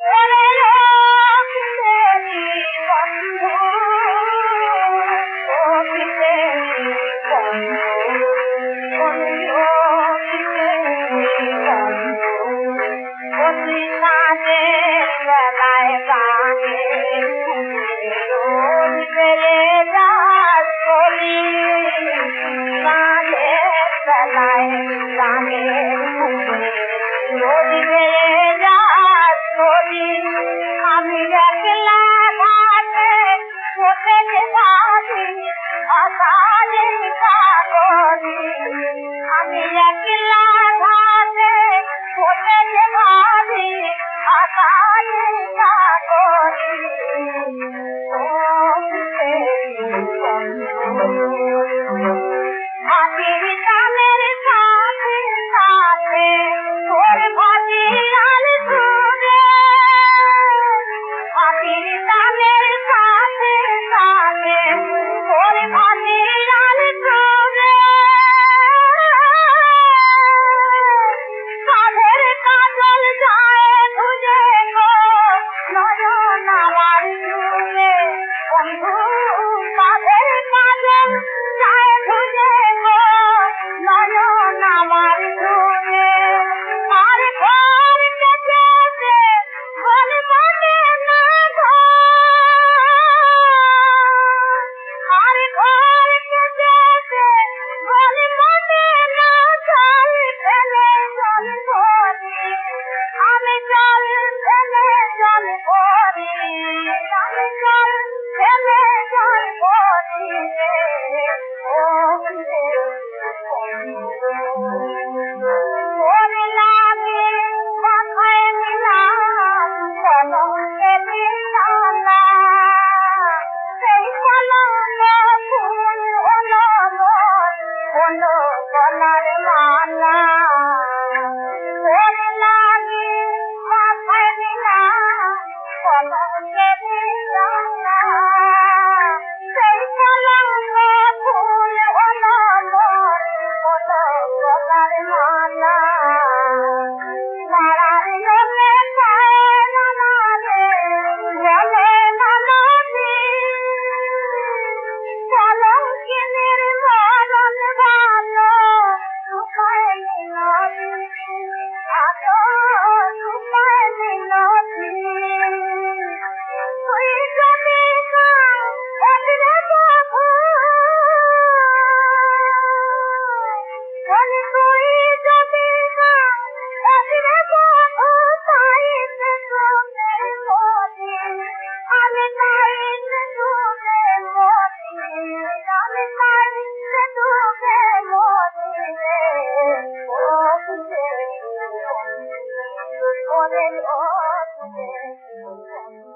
Ready? لڳي Thank you. already all together.